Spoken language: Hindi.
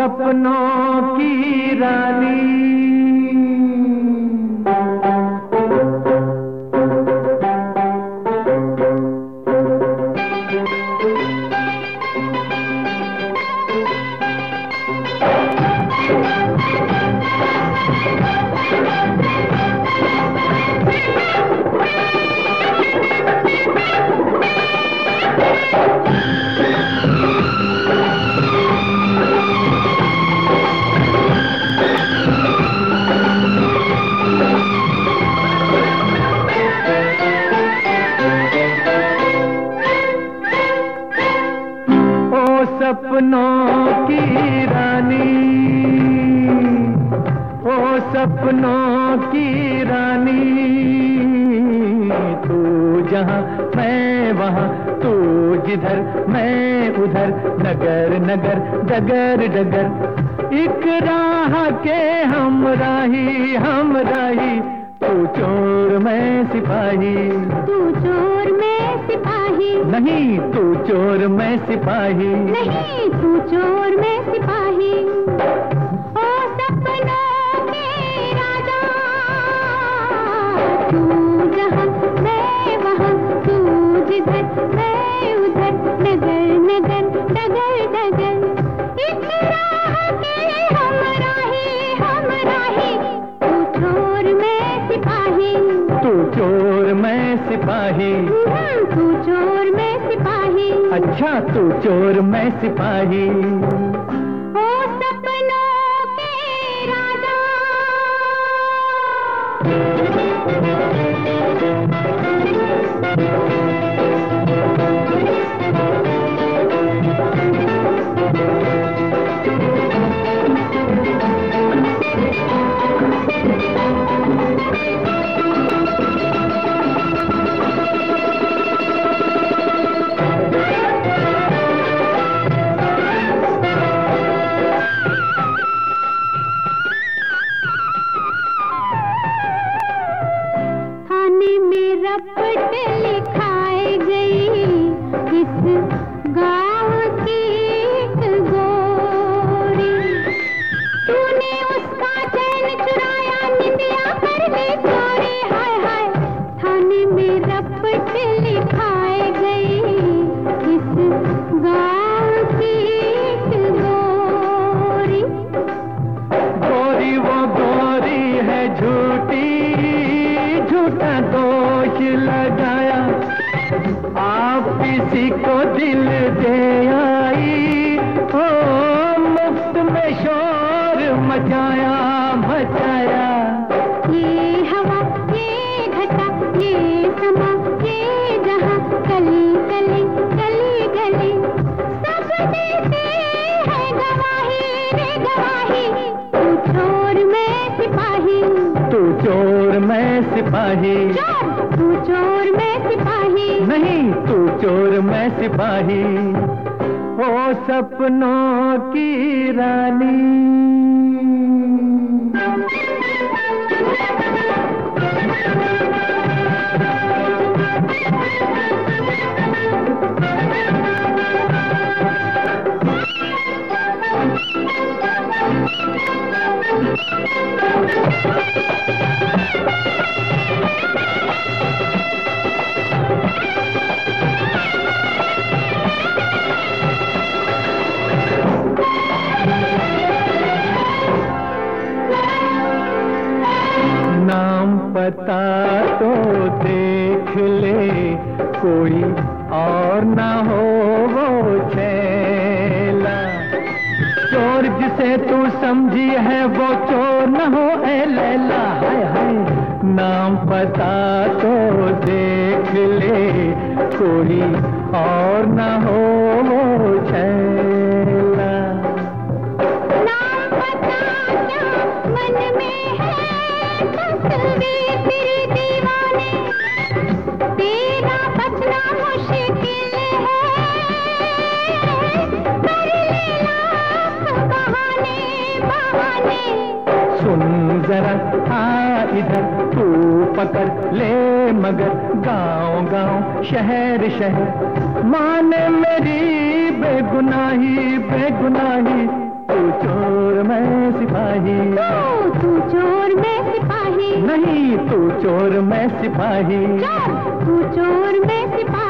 सपनों की रानी। सपनों की रानी। तू जहाँ मैं वहाँ तू जिधर मैं उधर नगर नगर डगर डगर। एक राह के हम राही हम राही तू चोर मैं सिपाही। तू चोर मैं सिपाही। नहीं तू चोर मैं सिपाही। नहीं तू चोर मैं सिपाही। सिपाही। तू चोर मैं सिपाही। अच्छा तू चोर मैं सिपाही। ओ सपनों के राजा। किसी को दिल दे आई ओ मुफ़्त में शोर मचाया मचाया। ये हवा ये घटा ये समा ये जहाँ गली गली गली गली। सब देते हैं गवाही रे गवाही तू चोर मैं सिपाही। तू चोर मैं सिपाही। चोर तू चोर मैं सिपाही ओ सपनों की रानी। नाम पता तो देख ले, कोई और ना हो वो छैला। चोर जिसे तू समझी है, वो चोर न हो ए लैला। हाय हाय, नाम पता तो देख ले, कोई और न हो जरा आ इधर तू पकड़ ले मगर गाँव गाँव शहर शहर। माने मेरी बेगुनाही बेगुनाही तू चोर मैं सिपाही। तू तू चोर मैं सिपाही। नहीं तू चोर मैं सिपाही। तू चोर मैं सिपाही।